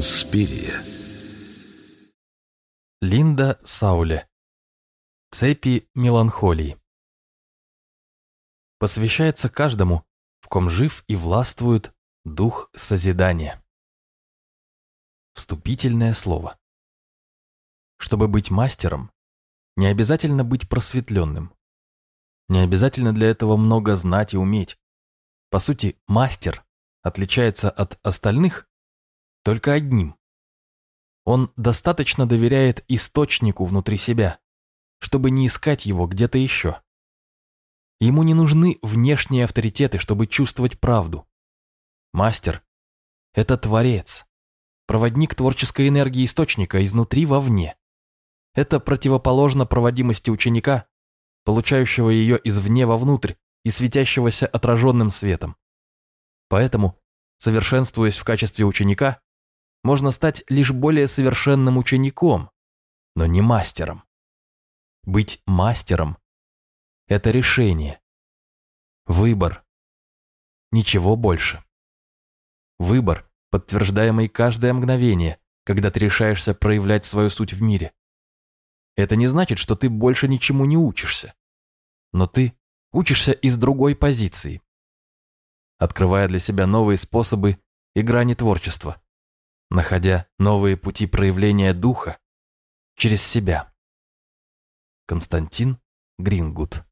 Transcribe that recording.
Инспирия. Линда Сауле. Цепи меланхолии. Посвящается каждому, в ком жив и властвует дух созидания. Вступительное слово. Чтобы быть мастером, не обязательно быть просветленным. Не обязательно для этого много знать и уметь. По сути, мастер отличается от остальных только одним. Он достаточно доверяет источнику внутри себя, чтобы не искать его где-то еще. Ему не нужны внешние авторитеты, чтобы чувствовать правду. Мастер – это творец, проводник творческой энергии источника изнутри вовне. Это противоположно проводимости ученика, получающего ее извне вовнутрь и светящегося отраженным светом. Поэтому, совершенствуясь в качестве ученика, можно стать лишь более совершенным учеником, но не мастером. Быть мастером – это решение, выбор, ничего больше. Выбор, подтверждаемый каждое мгновение, когда ты решаешься проявлять свою суть в мире. Это не значит, что ты больше ничему не учишься, но ты учишься из другой позиции, открывая для себя новые способы и грани творчества находя новые пути проявления духа через себя. Константин Грингут